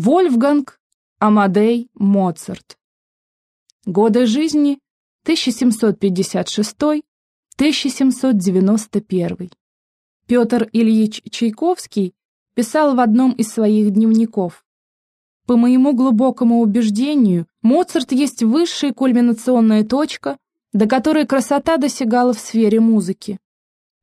Вольфганг Амадей Моцарт. Годы жизни 1756-1791. Петр Ильич Чайковский писал в одном из своих дневников. По моему глубокому убеждению, Моцарт есть высшая кульминационная точка, до которой красота достигала в сфере музыки.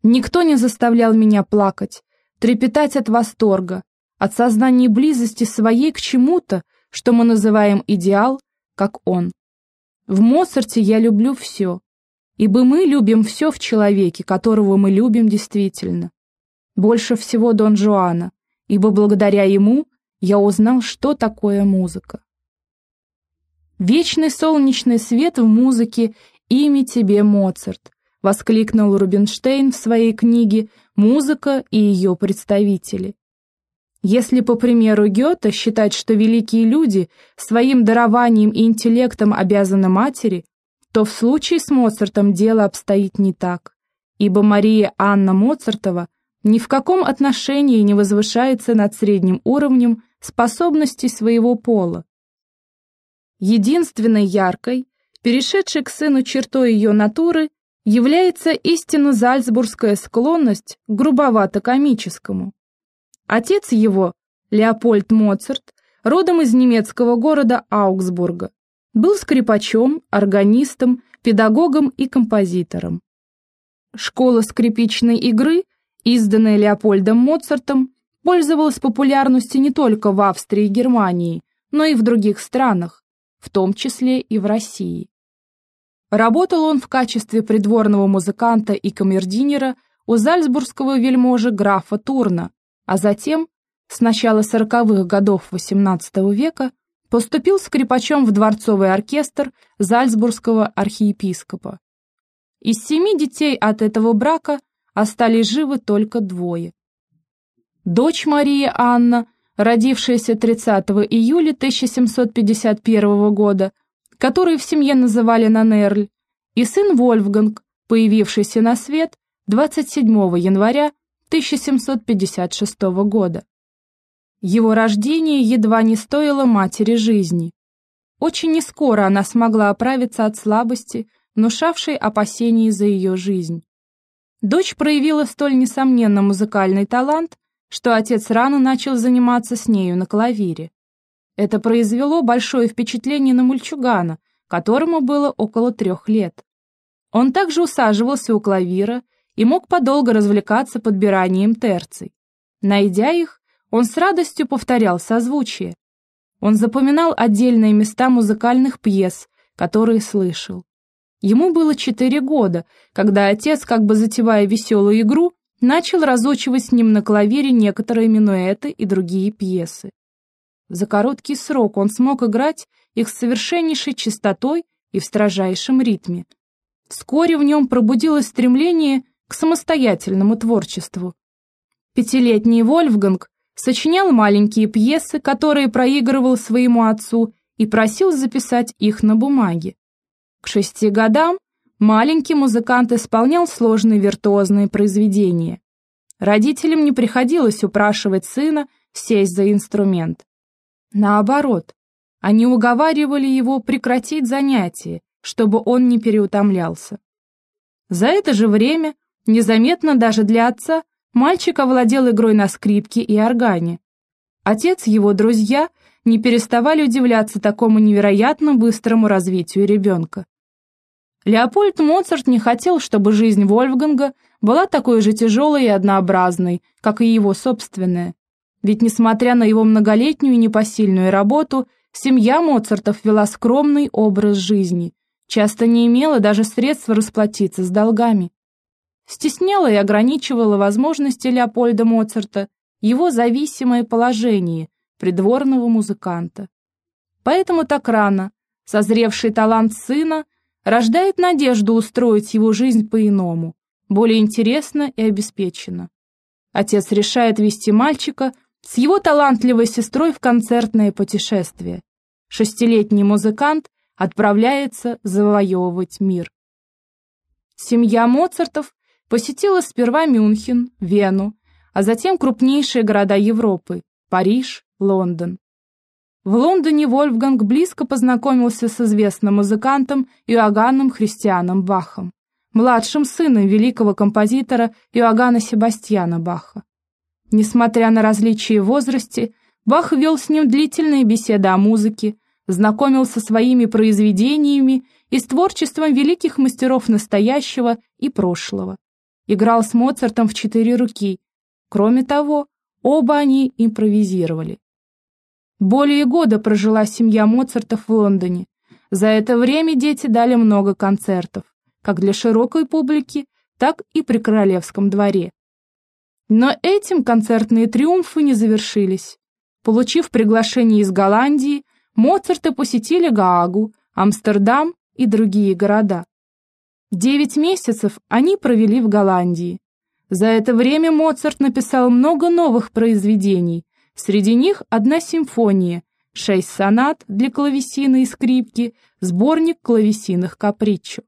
Никто не заставлял меня плакать, трепетать от восторга, от сознания близости своей к чему-то, что мы называем идеал, как он. В Моцарте я люблю все, ибо мы любим все в человеке, которого мы любим действительно. Больше всего Дон Жуана, ибо благодаря ему я узнал, что такое музыка. «Вечный солнечный свет в музыке, имя тебе, Моцарт», воскликнул Рубинштейн в своей книге «Музыка и ее представители». Если, по примеру Гёте, считать, что великие люди своим дарованием и интеллектом обязаны матери, то в случае с Моцартом дело обстоит не так, ибо Мария Анна Моцартова ни в каком отношении не возвышается над средним уровнем способностей своего пола. Единственной яркой, перешедшей к сыну чертой ее натуры, является истинно зальцбургская склонность к грубовато-комическому. Отец его, Леопольд Моцарт, родом из немецкого города Аугсбурга, был скрипачом, органистом, педагогом и композитором. Школа скрипичной игры, изданная Леопольдом Моцартом, пользовалась популярностью не только в Австрии и Германии, но и в других странах, в том числе и в России. Работал он в качестве придворного музыканта и камердинера у зальцбургского вельможи графа Турна, а затем, с начала сороковых годов XVIII века, поступил скрипачом в дворцовый оркестр Зальцбургского архиепископа. Из семи детей от этого брака остались живы только двое. Дочь Мария Анна, родившаяся 30 июля 1751 года, которую в семье называли Нанерль, и сын Вольфганг, появившийся на свет 27 января 1756 года. Его рождение едва не стоило матери жизни. Очень нескоро она смогла оправиться от слабости, внушавшей опасений за ее жизнь. Дочь проявила столь несомненно музыкальный талант, что отец рано начал заниматься с нею на клавире. Это произвело большое впечатление на мальчугана, которому было около трех лет. Он также усаживался у клавира и мог подолго развлекаться подбиранием терций. Найдя их, он с радостью повторял созвучие. Он запоминал отдельные места музыкальных пьес, которые слышал. Ему было четыре года, когда отец, как бы затевая веселую игру, начал разучивать с ним на клавире некоторые минуэты и другие пьесы. За короткий срок он смог играть их с совершеннейшей чистотой и в строжайшем ритме. Вскоре в нем пробудилось стремление к самостоятельному творчеству. Пятилетний Вольфганг сочинял маленькие пьесы, которые проигрывал своему отцу и просил записать их на бумаге. К шести годам маленький музыкант исполнял сложные виртуозные произведения. Родителям не приходилось упрашивать сына сесть за инструмент. Наоборот, они уговаривали его прекратить занятия, чтобы он не переутомлялся. За это же время Незаметно даже для отца мальчик овладел игрой на скрипке и органе. Отец его друзья не переставали удивляться такому невероятно быстрому развитию ребенка. Леопольд Моцарт не хотел, чтобы жизнь Вольфганга была такой же тяжелой и однообразной, как и его собственная. Ведь, несмотря на его многолетнюю и непосильную работу, семья Моцартов вела скромный образ жизни, часто не имела даже средств расплатиться с долгами стесняла и ограничивала возможности Леопольда Моцарта его зависимое положение придворного музыканта. Поэтому так рано созревший талант сына рождает надежду устроить его жизнь по-иному, более интересно и обеспеченно. Отец решает вести мальчика с его талантливой сестрой в концертное путешествие. Шестилетний музыкант отправляется завоевывать мир. Семья Моцартов Посетила сперва Мюнхен, Вену, а затем крупнейшие города Европы – Париж, Лондон. В Лондоне Вольфганг близко познакомился с известным музыкантом Иоганном Христианом Бахом, младшим сыном великого композитора Иоганна Себастьяна Баха. Несмотря на различия в возрасте, Бах вел с ним длительные беседы о музыке, знакомил со своими произведениями и с творчеством великих мастеров настоящего и прошлого. Играл с Моцартом в четыре руки. Кроме того, оба они импровизировали. Более года прожила семья Моцартов в Лондоне. За это время дети дали много концертов, как для широкой публики, так и при королевском дворе. Но этим концертные триумфы не завершились. Получив приглашение из Голландии, Моцарты посетили Гаагу, Амстердам и другие города. Девять месяцев они провели в Голландии. За это время Моцарт написал много новых произведений, Среди них одна симфония, шесть сонат для клавесина и скрипки, сборник клавесинных каприччо.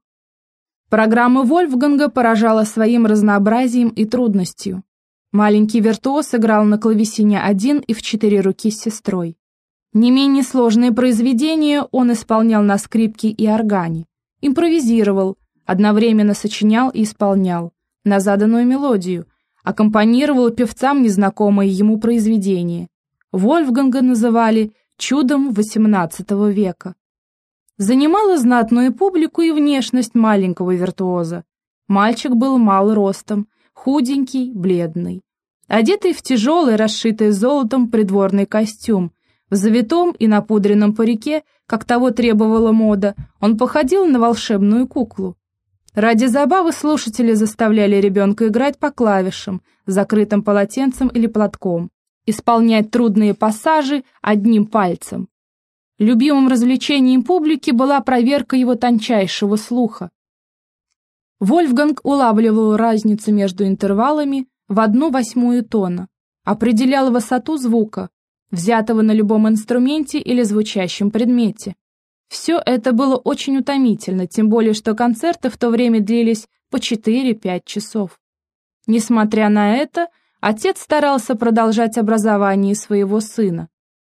Программа Вольфганга поражала своим разнообразием и трудностью. Маленький виртуоз играл на клавесине один и в четыре руки с сестрой. Не менее сложные произведения он исполнял на скрипке и органе, импровизировал, одновременно сочинял и исполнял на заданную мелодию – аккомпанировал певцам незнакомые ему произведения. Вольфганга называли «чудом XVIII века». Занимала знатную публику и внешность маленького виртуоза. Мальчик был мал ростом, худенький, бледный. Одетый в тяжелый, расшитый золотом придворный костюм, в завитом и напудренном парике, как того требовала мода, он походил на волшебную куклу. Ради забавы слушатели заставляли ребенка играть по клавишам, закрытым полотенцем или платком, исполнять трудные пассажи одним пальцем. Любимым развлечением публики была проверка его тончайшего слуха. Вольфганг улавливал разницу между интервалами в одну восьмую тона, определял высоту звука, взятого на любом инструменте или звучащем предмете. Все это было очень утомительно, тем более что концерты в то время длились по 4-5 часов. Несмотря на это, отец старался продолжать образование своего сына.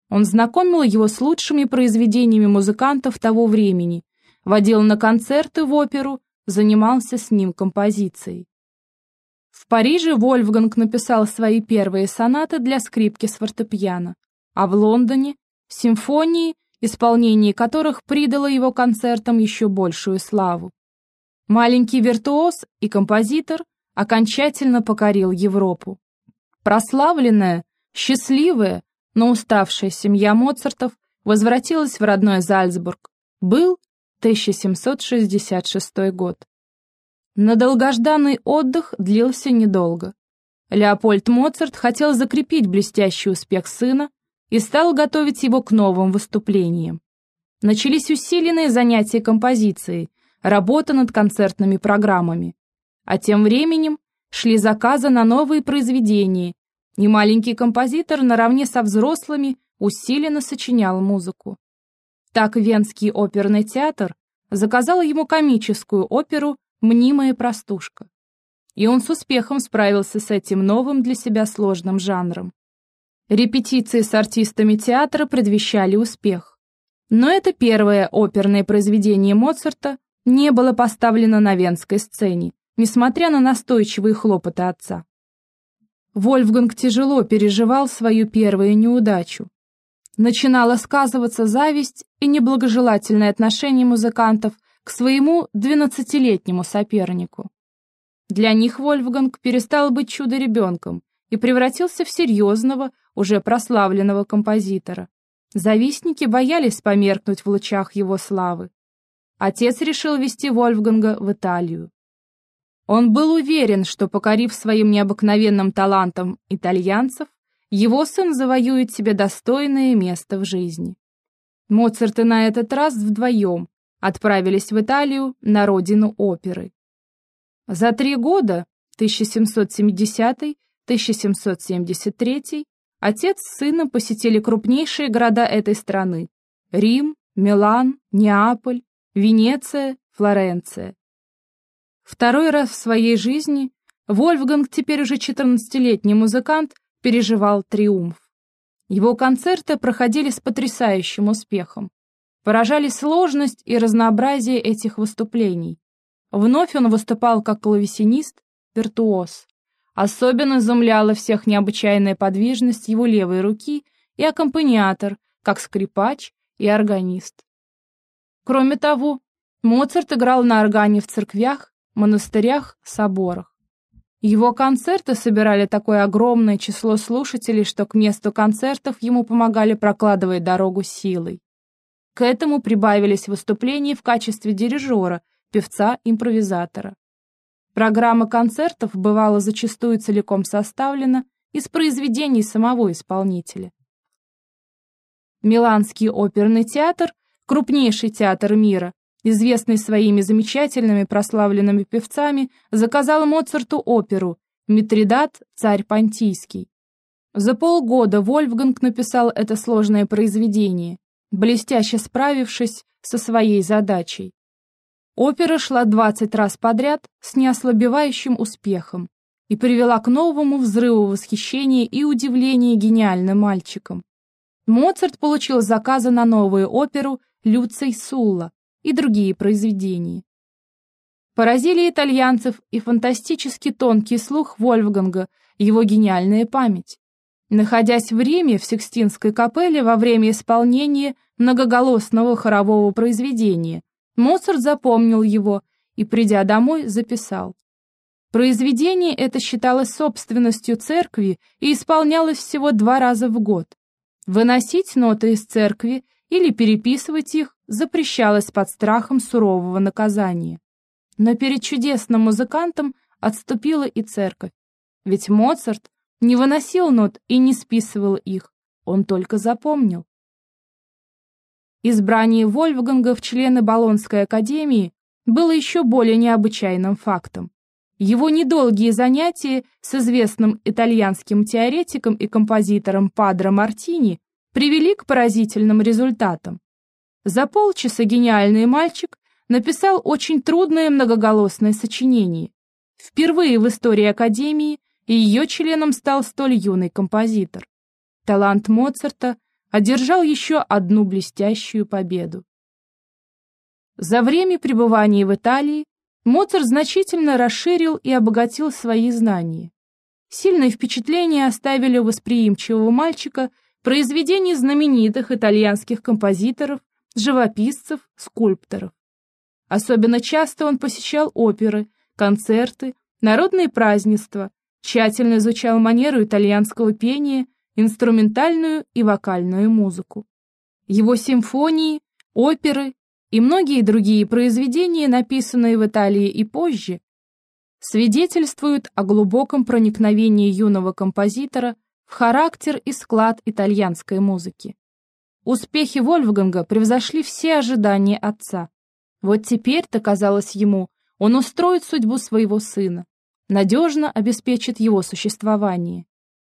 Он знакомил его с лучшими произведениями музыкантов того времени, водил на концерты в оперу, занимался с ним композицией. В Париже Вольфганг написал свои первые сонаты для скрипки с фортепиано, а в Лондоне – симфонии – исполнение которых придало его концертам еще большую славу. Маленький виртуоз и композитор окончательно покорил Европу. Прославленная, счастливая, но уставшая семья Моцартов возвратилась в родной Зальцбург. Был 1766 год. На долгожданный отдых длился недолго. Леопольд Моцарт хотел закрепить блестящий успех сына и стал готовить его к новым выступлениям. Начались усиленные занятия композицией, работа над концертными программами. А тем временем шли заказы на новые произведения, и маленький композитор наравне со взрослыми усиленно сочинял музыку. Так Венский оперный театр заказал ему комическую оперу «Мнимая простушка». И он с успехом справился с этим новым для себя сложным жанром. Репетиции с артистами театра предвещали успех. Но это первое оперное произведение Моцарта не было поставлено на венской сцене, несмотря на настойчивые хлопоты отца. Вольфганг тяжело переживал свою первую неудачу. Начинала сказываться зависть и неблагожелательное отношение музыкантов к своему двенадцатилетнему сопернику. Для них Вольфганг перестал быть чудо-ребенком и превратился в серьезного, уже прославленного композитора. Завистники боялись померкнуть в лучах его славы. Отец решил вести Вольфганга в Италию. Он был уверен, что, покорив своим необыкновенным талантом итальянцев, его сын завоюет себе достойное место в жизни. Моцарты на этот раз вдвоем отправились в Италию на родину оперы. За три года, 1770-1773, Отец с сыном посетили крупнейшие города этой страны – Рим, Милан, Неаполь, Венеция, Флоренция. Второй раз в своей жизни Вольфганг, теперь уже 14-летний музыкант, переживал триумф. Его концерты проходили с потрясающим успехом. Поражали сложность и разнообразие этих выступлений. Вновь он выступал как клавесинист, виртуоз. Особенно изумляла всех необычайная подвижность его левой руки и аккомпаниатор, как скрипач и органист. Кроме того, Моцарт играл на органе в церквях, монастырях, соборах. Его концерты собирали такое огромное число слушателей, что к месту концертов ему помогали прокладывать дорогу силой. К этому прибавились выступления в качестве дирижера, певца-импровизатора. Программа концертов бывала зачастую целиком составлена из произведений самого исполнителя. Миланский оперный театр, крупнейший театр мира, известный своими замечательными прославленными певцами, заказал Моцарту оперу «Митридат, царь Понтийский». За полгода Вольфганг написал это сложное произведение, блестяще справившись со своей задачей. Опера шла 20 раз подряд с неослабевающим успехом и привела к новому взрыву восхищения и удивления гениальным мальчиком. Моцарт получил заказы на новую оперу «Люций Сулла» и другие произведения. Поразили итальянцев и фантастически тонкий слух Вольфганга, его гениальная память. Находясь в Риме в Сикстинской капелле во время исполнения многоголосного хорового произведения, Моцарт запомнил его и, придя домой, записал. Произведение это считалось собственностью церкви и исполнялось всего два раза в год. Выносить ноты из церкви или переписывать их запрещалось под страхом сурового наказания. Но перед чудесным музыкантом отступила и церковь, ведь Моцарт не выносил нот и не списывал их, он только запомнил. Избрание Вольфганга в члены Болонской академии было еще более необычайным фактом. Его недолгие занятия с известным итальянским теоретиком и композитором Падро Мартини привели к поразительным результатам. За полчаса гениальный мальчик написал очень трудное многоголосное сочинение. Впервые в истории Академии ее членом стал столь юный композитор. Талант Моцарта – одержал еще одну блестящую победу. За время пребывания в Италии Моцарт значительно расширил и обогатил свои знания. Сильное впечатление оставили у восприимчивого мальчика произведения знаменитых итальянских композиторов, живописцев, скульпторов. Особенно часто он посещал оперы, концерты, народные празднества, тщательно изучал манеру итальянского пения инструментальную и вокальную музыку. Его симфонии, оперы и многие другие произведения, написанные в Италии и позже, свидетельствуют о глубоком проникновении юного композитора в характер и склад итальянской музыки. Успехи Вольфганга превзошли все ожидания отца. Вот теперь-то, казалось ему, он устроит судьбу своего сына, надежно обеспечит его существование.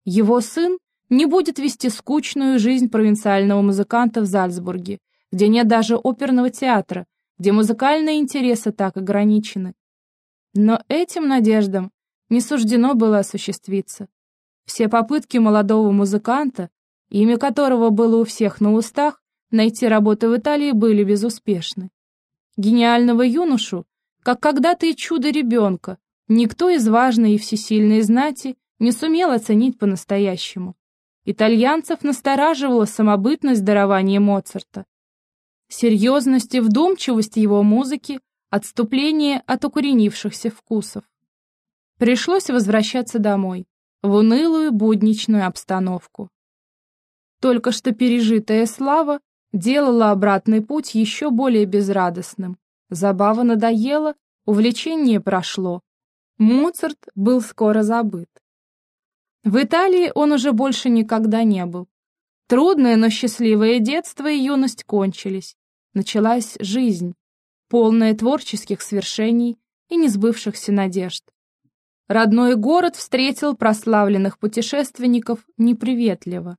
Его сын не будет вести скучную жизнь провинциального музыканта в Зальцбурге, где нет даже оперного театра, где музыкальные интересы так ограничены. Но этим надеждам не суждено было осуществиться. Все попытки молодого музыканта, имя которого было у всех на устах, найти работу в Италии были безуспешны. Гениального юношу, как когда-то и чудо ребенка, никто из важной и всесильной знати не сумел оценить по-настоящему. Итальянцев настораживала самобытность дарования Моцарта. Серьезность и вдумчивость его музыки, отступление от укоренившихся вкусов. Пришлось возвращаться домой, в унылую будничную обстановку. Только что пережитая слава делала обратный путь еще более безрадостным. Забава надоела, увлечение прошло. Моцарт был скоро забыт. В Италии он уже больше никогда не был. Трудное, но счастливое детство и юность кончились. Началась жизнь, полная творческих свершений и несбывшихся надежд. Родной город встретил прославленных путешественников неприветливо.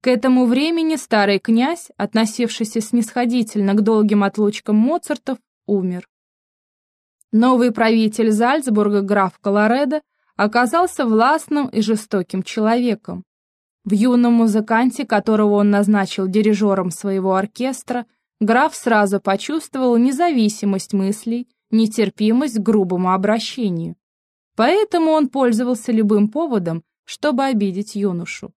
К этому времени старый князь, относившийся снисходительно к долгим отлучкам Моцартов, умер. Новый правитель Зальцбурга, граф Колоредо, оказался властным и жестоким человеком. В юном музыканте, которого он назначил дирижером своего оркестра, граф сразу почувствовал независимость мыслей, нетерпимость к грубому обращению. Поэтому он пользовался любым поводом, чтобы обидеть юношу.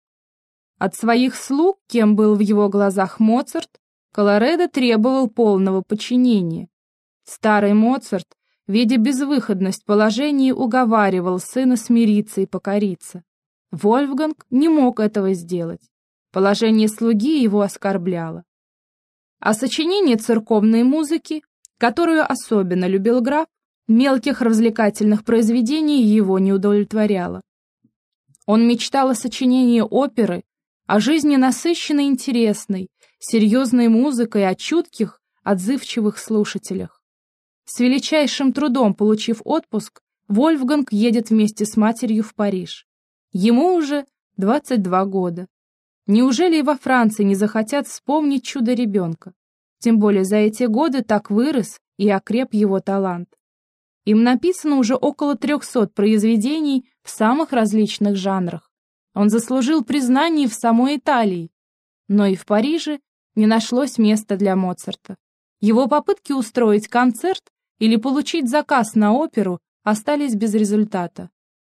От своих слуг, кем был в его глазах Моцарт, Колоредо требовал полного подчинения. Старый Моцарт, видя безвыходность положения, уговаривал сына смириться и покориться. Вольфганг не мог этого сделать. Положение слуги его оскорбляло. А сочинение церковной музыки, которую особенно любил граф, мелких развлекательных произведений его не удовлетворяло. Он мечтал о сочинении оперы, о жизни насыщенной интересной, серьезной музыкой, о чутких, отзывчивых слушателях. С величайшим трудом получив отпуск, Вольфганг едет вместе с матерью в Париж. Ему уже 22 года. Неужели и во Франции не захотят вспомнить чудо ребенка? Тем более за эти годы так вырос и окреп его талант. Им написано уже около 300 произведений в самых различных жанрах. Он заслужил признание в самой Италии, но и в Париже не нашлось места для Моцарта. Его попытки устроить концерт или получить заказ на оперу остались без результата.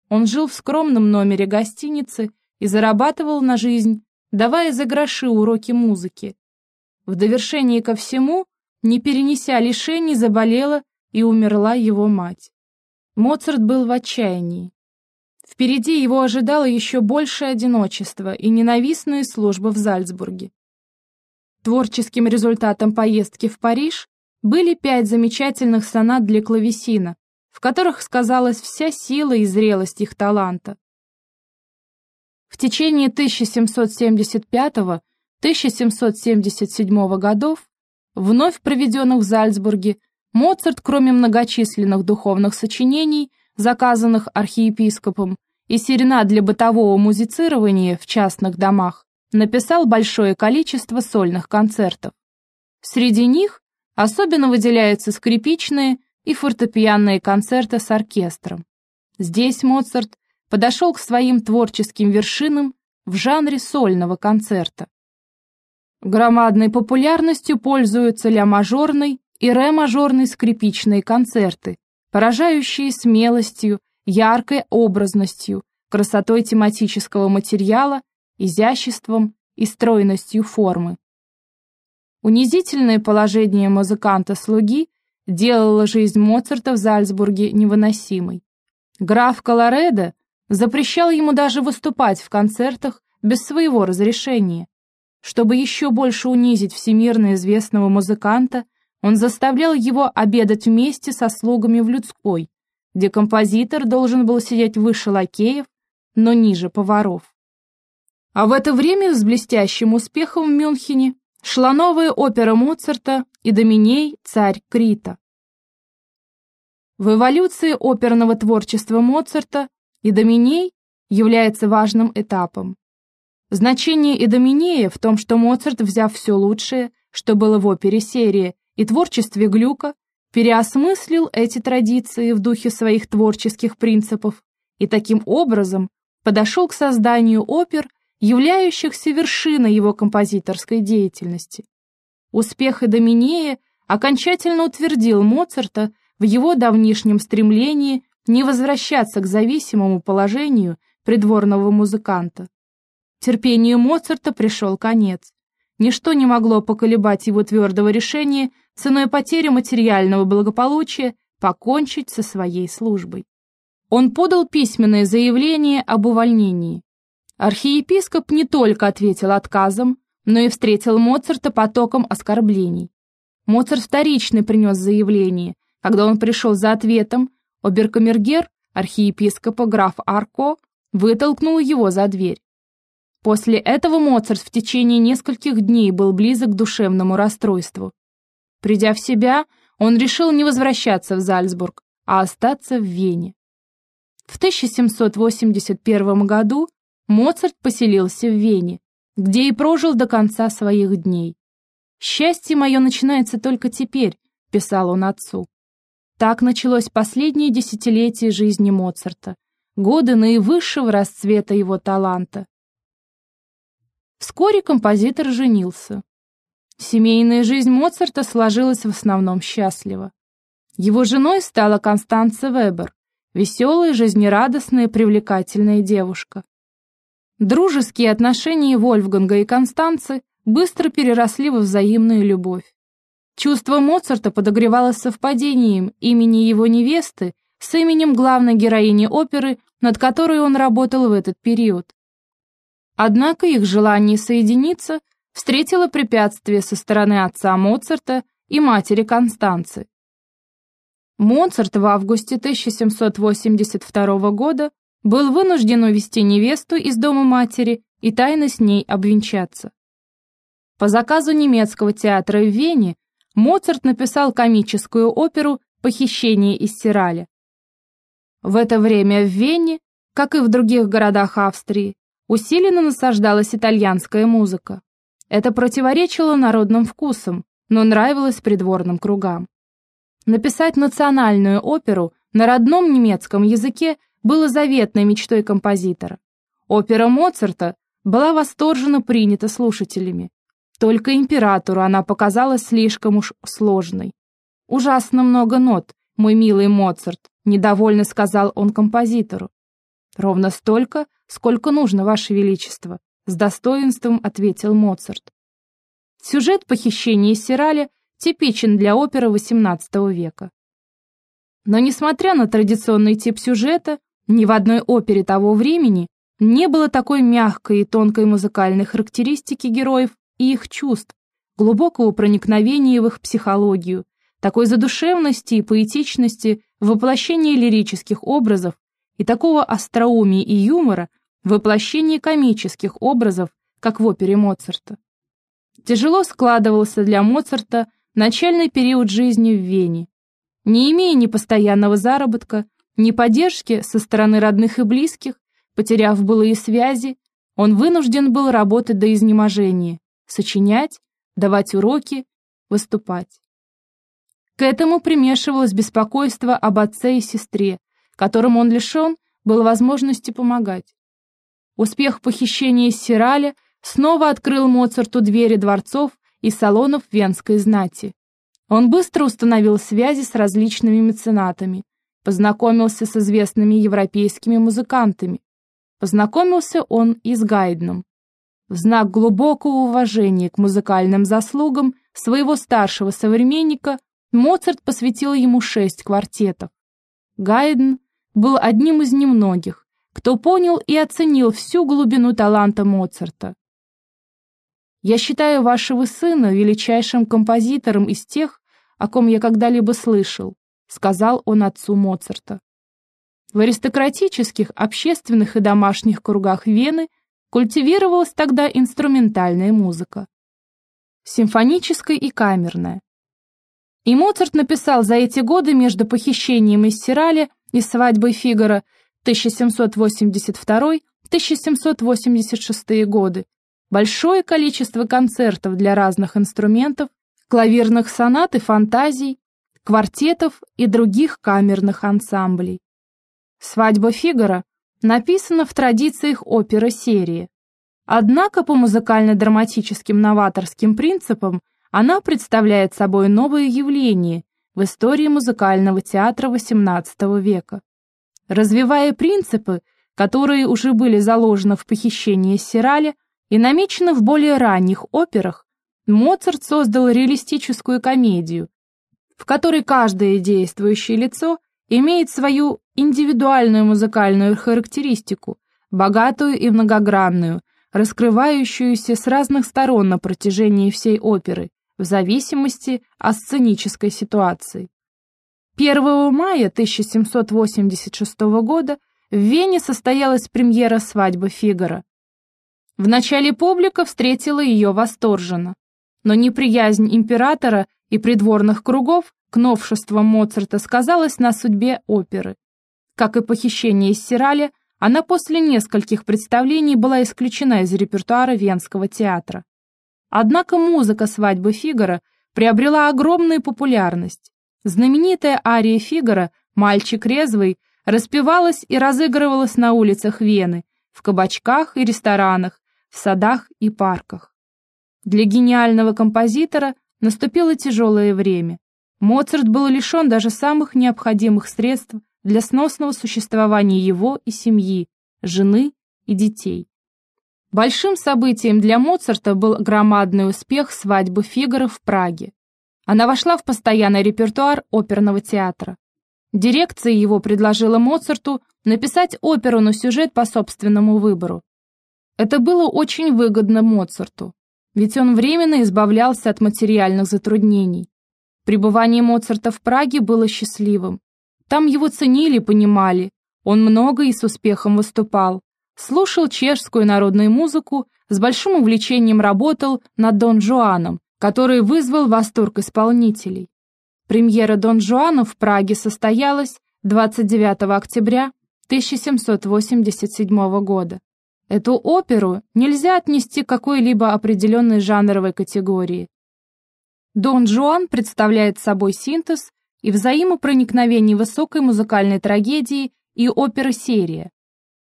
Он жил в скромном номере гостиницы и зарабатывал на жизнь, давая за гроши уроки музыки. В довершении ко всему, не перенеся лишений, заболела и умерла его мать. Моцарт был в отчаянии. Впереди его ожидало еще большее одиночество и ненавистная служба в Зальцбурге. Творческим результатом поездки в Париж были пять замечательных сонат для клавесина, в которых сказалась вся сила и зрелость их таланта. В течение 1775-1777 годов, вновь проведенных в Зальцбурге, Моцарт, кроме многочисленных духовных сочинений, заказанных архиепископом, и серенад для бытового музицирования в частных домах, написал большое количество сольных концертов. Среди них особенно выделяются скрипичные и фортепианные концерты с оркестром. Здесь Моцарт подошел к своим творческим вершинам в жанре сольного концерта. Громадной популярностью пользуются ля-мажорный и ре-мажорный скрипичные концерты, поражающие смелостью, яркой образностью, красотой тематического материала, изяществом и стройностью формы. Унизительное положение музыканта-слуги делало жизнь Моцарта в Зальцбурге невыносимой. Граф Колоредо запрещал ему даже выступать в концертах без своего разрешения. Чтобы еще больше унизить всемирно известного музыканта, он заставлял его обедать вместе со слугами в людской, где композитор должен был сидеть выше лакеев, но ниже поваров. А в это время с блестящим успехом в Мюнхене шла новая опера Моцарта и Доминей «Царь Крита». В эволюции оперного творчества Моцарта и Доминей является важным этапом. Значение Идоминея в том, что Моцарт, взяв все лучшее, что было в опере серии, и творчестве Глюка, переосмыслил эти традиции в духе своих творческих принципов и таким образом подошел к созданию опер, являющихся вершиной его композиторской деятельности. Успех Эдоминея окончательно утвердил Моцарта в его давнишнем стремлении не возвращаться к зависимому положению придворного музыканта. Терпению Моцарта пришел конец. Ничто не могло поколебать его твердого решения ценой потери материального благополучия покончить со своей службой. Он подал письменное заявление об увольнении. Архиепископ не только ответил отказом, но и встретил Моцарта потоком оскорблений. Моцарт вторично принес заявление. Когда он пришел за ответом, оберкамергер архиепископа граф Арко вытолкнул его за дверь. После этого Моцарт в течение нескольких дней был близок к душевному расстройству. Придя в себя, он решил не возвращаться в Зальцбург, а остаться в Вене. В 1781 году Моцарт поселился в Вене, где и прожил до конца своих дней. «Счастье мое начинается только теперь», — писал он отцу. Так началось последнее десятилетие жизни Моцарта, годы наивысшего расцвета его таланта. Вскоре композитор женился. Семейная жизнь Моцарта сложилась в основном счастливо. Его женой стала Констанца Вебер, веселая, жизнерадостная, привлекательная девушка. Дружеские отношения Вольфганга и Констанцы быстро переросли во взаимную любовь. Чувство Моцарта подогревалось совпадением имени его невесты с именем главной героини оперы, над которой он работал в этот период. Однако их желание соединиться встретило препятствие со стороны отца Моцарта и матери Констанцы. Моцарт в августе 1782 года был вынужден увезти невесту из дома матери и тайно с ней обвенчаться. По заказу немецкого театра в Вене Моцарт написал комическую оперу «Похищение из Сираля». В это время в Вене, как и в других городах Австрии, усиленно насаждалась итальянская музыка. Это противоречило народным вкусам, но нравилось придворным кругам. Написать национальную оперу на родном немецком языке было заветной мечтой композитора. Опера Моцарта была восторженно принята слушателями. Только императору она показалась слишком уж сложной. «Ужасно много нот, мой милый Моцарт», — недовольно сказал он композитору. «Ровно столько, сколько нужно, Ваше Величество», — с достоинством ответил Моцарт. Сюжет похищения Сираля типичен для оперы XVIII века. Но несмотря на традиционный тип сюжета, ни в одной опере того времени не было такой мягкой и тонкой музыкальной характеристики героев и их чувств, глубокого проникновения в их психологию, такой задушевности и поэтичности в воплощении лирических образов и такого остроумия и юмора в воплощении комических образов, как в опере Моцарта. Тяжело складывался для Моцарта начальный период жизни в Вене. Не имея ни постоянного заработка, ни поддержки со стороны родных и близких, потеряв былые связи, он вынужден был работать до изнеможения, сочинять, давать уроки, выступать. К этому примешивалось беспокойство об отце и сестре, которым он лишен был возможности помогать. Успех похищения Сираля снова открыл Моцарту двери дворцов и салонов венской знати. Он быстро установил связи с различными меценатами, познакомился с известными европейскими музыкантами. Познакомился он и с Гайдном. В знак глубокого уважения к музыкальным заслугам своего старшего современника Моцарт посвятил ему шесть квартетов. Гайден был одним из немногих, кто понял и оценил всю глубину таланта Моцарта. «Я считаю вашего сына величайшим композитором из тех, о ком я когда-либо слышал», сказал он отцу Моцарта. В аристократических, общественных и домашних кругах Вены культивировалась тогда инструментальная музыка. Симфоническая и камерная. И Моцарт написал за эти годы между похищением из Сираля и свадьбой Фигара 1782-1786 годы большое количество концертов для разных инструментов, клавирных сонат и фантазий, квартетов и других камерных ансамблей. «Свадьба Фигара» написана в традициях оперы серии. Однако по музыкально-драматическим новаторским принципам она представляет собой новое явление в истории музыкального театра XVIII века. Развивая принципы, которые уже были заложены в похищении Сираля и намечены в более ранних операх, Моцарт создал реалистическую комедию, в которой каждое действующее лицо имеет свою индивидуальную музыкальную характеристику, богатую и многогранную, раскрывающуюся с разных сторон на протяжении всей оперы, в зависимости от сценической ситуации. 1 мая 1786 года в Вене состоялась премьера «Свадьбы Фигара». Вначале публика встретила ее восторженно, но неприязнь императора и придворных кругов к новшествам Моцарта сказалась на судьбе оперы. Как и похищение из Сираля, она после нескольких представлений была исключена из репертуара Венского театра. Однако музыка свадьбы Фигара приобрела огромную популярность. Знаменитая ария Фигара «Мальчик резвый» распевалась и разыгрывалась на улицах Вены, в кабачках и ресторанах, в садах и парках. Для гениального композитора наступило тяжелое время. Моцарт был лишен даже самых необходимых средств для сносного существования его и семьи, жены и детей. Большим событием для Моцарта был громадный успех свадьбы Фигаро в Праге. Она вошла в постоянный репертуар оперного театра. Дирекция его предложила Моцарту написать оперу на сюжет по собственному выбору. Это было очень выгодно Моцарту, ведь он временно избавлялся от материальных затруднений. Пребывание Моцарта в Праге было счастливым. Там его ценили понимали, он много и с успехом выступал, слушал чешскую народную музыку, с большим увлечением работал над Дон Жуаном, который вызвал восторг исполнителей. Премьера Дон Жуана в Праге состоялась 29 октября 1787 года. Эту оперу нельзя отнести к какой-либо определенной жанровой категории. Дон Жуан представляет собой синтез и взаимопроникновение высокой музыкальной трагедии и оперы-серия.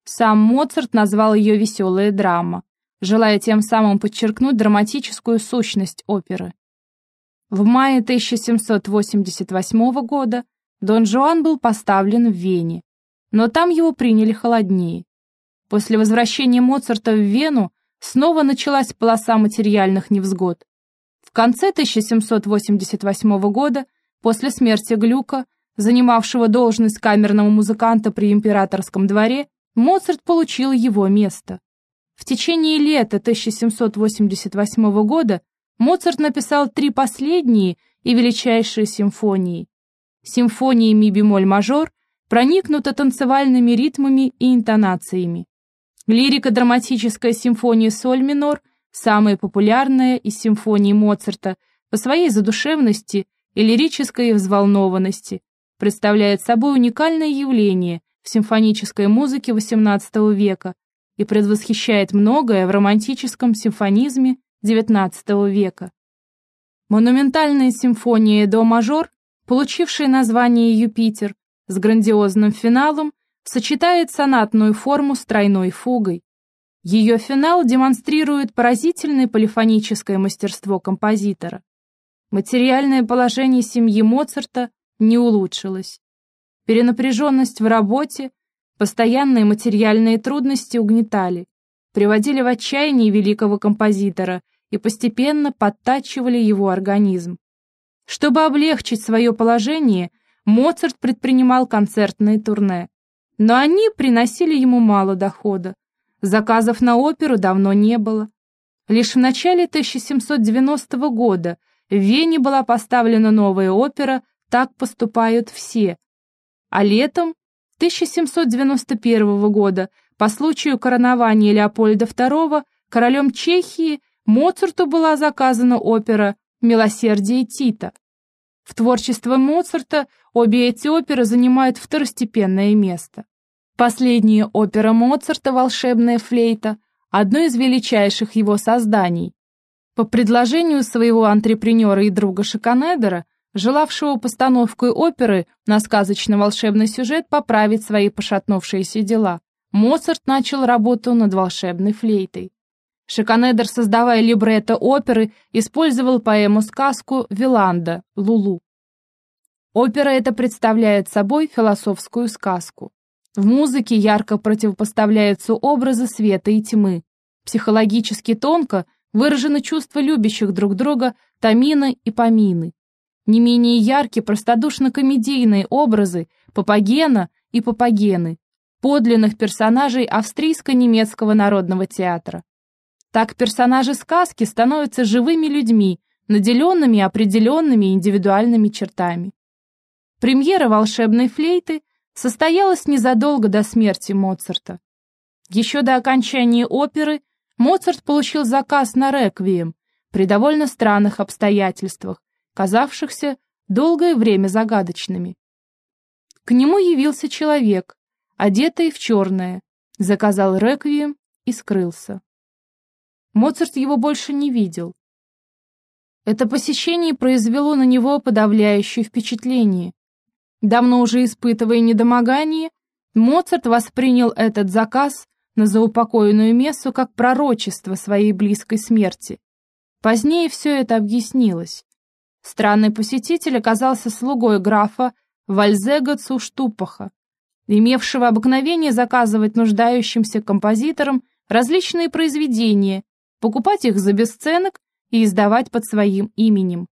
Сам Моцарт назвал ее «веселая драма», желая тем самым подчеркнуть драматическую сущность оперы. В мае 1788 года Дон Жуан был поставлен в Вене, но там его приняли холоднее. После возвращения Моцарта в Вену снова началась полоса материальных невзгод. В конце 1788 года, после смерти Глюка, занимавшего должность камерного музыканта при императорском дворе, Моцарт получил его место. В течение лета 1788 года Моцарт написал три последние и величайшие симфонии. Симфония ми бемоль мажор проникнута танцевальными ритмами и интонациями. Лирико-драматическая симфония соль минор, самая популярная из симфоний Моцарта по своей задушевности и лирической взволнованности, представляет собой уникальное явление в симфонической музыке XVIII века и предвосхищает многое в романтическом симфонизме XIX века. Монументальная симфония «До-мажор», получившая название «Юпитер», с грандиозным финалом, сочетает сонатную форму с тройной фугой. Ее финал демонстрирует поразительное полифоническое мастерство композитора. Материальное положение семьи Моцарта не улучшилось. Перенапряженность в работе, постоянные материальные трудности угнетали, приводили в отчаяние великого композитора и постепенно подтачивали его организм. Чтобы облегчить свое положение, Моцарт предпринимал концертные турне. Но они приносили ему мало дохода. Заказов на оперу давно не было. Лишь в начале 1790 года в Вене была поставлена новая опера «Так поступают все», а летом 1791 года по случаю коронования Леопольда II королем Чехии Моцарту была заказана опера «Милосердие Тита». В творчестве Моцарта обе эти оперы занимают второстепенное место. Последняя опера Моцарта «Волшебная флейта» – одно из величайших его созданий. По предложению своего антрепренера и друга Шиканедера – желавшего постановкой оперы на сказочно-волшебный сюжет поправить свои пошатнувшиеся дела, Моцарт начал работу над волшебной флейтой. Шиканедер, создавая либретто оперы, использовал поэму-сказку Виланда «Лулу». Опера эта представляет собой философскую сказку. В музыке ярко противопоставляются образы света и тьмы. Психологически тонко выражены чувства любящих друг друга Тамина и Памины. Не менее яркие простодушно-комедийные образы Папагена и Папагены, подлинных персонажей австрийско-немецкого народного театра. Так персонажи сказки становятся живыми людьми, наделенными определенными индивидуальными чертами. Премьера волшебной флейты состоялась незадолго до смерти Моцарта. Еще до окончания оперы Моцарт получил заказ на реквием при довольно странных обстоятельствах, казавшихся долгое время загадочными. К нему явился человек, одетый в черное, заказал реквием и скрылся. Моцарт его больше не видел. Это посещение произвело на него подавляющее впечатление. Давно уже испытывая недомогание, Моцарт воспринял этот заказ на заупокоенную мессу как пророчество своей близкой смерти. Позднее все это объяснилось. Странный посетитель оказался слугой графа Вальзега Цуштупаха, имевшего обыкновение заказывать нуждающимся композиторам различные произведения, покупать их за бесценок и издавать под своим именем.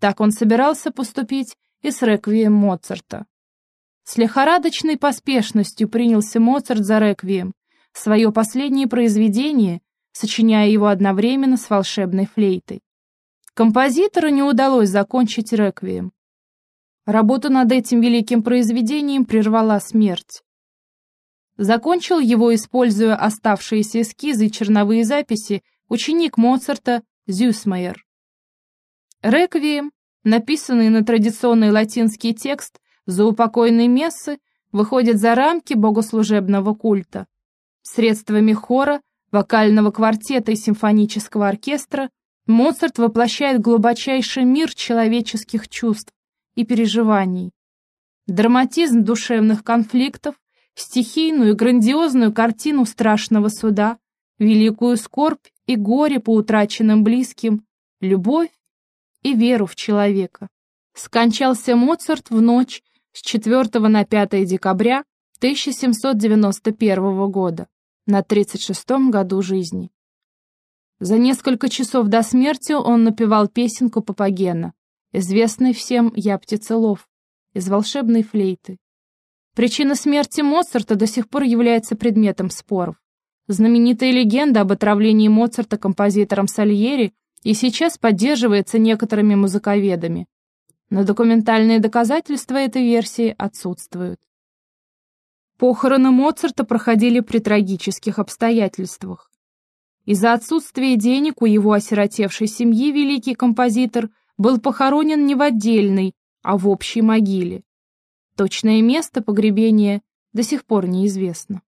Так он собирался поступить и с реквием Моцарта. С лихорадочной поспешностью принялся Моцарт за реквием, свое последнее произведение, сочиняя его одновременно с волшебной флейтой. Композитору не удалось закончить реквием. Работу над этим великим произведением прервала смерть. Закончил его, используя оставшиеся эскизы и черновые записи, ученик Моцарта Зюсмайер. Реквием, написанный на традиционный латинский текст за упокойной мессы, выходит за рамки богослужебного культа. Средствами хора, вокального квартета и симфонического оркестра Моцарт воплощает глубочайший мир человеческих чувств, и переживаний. Драматизм душевных конфликтов, стихийную и грандиозную картину страшного суда, великую скорбь и горе по утраченным близким, любовь и веру в человека. Скончался Моцарт в ночь с 4 на 5 декабря 1791 года, на 36 году жизни. За несколько часов до смерти он напевал песенку Папагена известный всем «Я птицелов» из волшебной флейты. Причина смерти Моцарта до сих пор является предметом споров. Знаменитая легенда об отравлении Моцарта композитором Сальери и сейчас поддерживается некоторыми музыковедами, но документальные доказательства этой версии отсутствуют. Похороны Моцарта проходили при трагических обстоятельствах. Из-за отсутствия денег у его осиротевшей семьи великий композитор – был похоронен не в отдельной, а в общей могиле. Точное место погребения до сих пор неизвестно.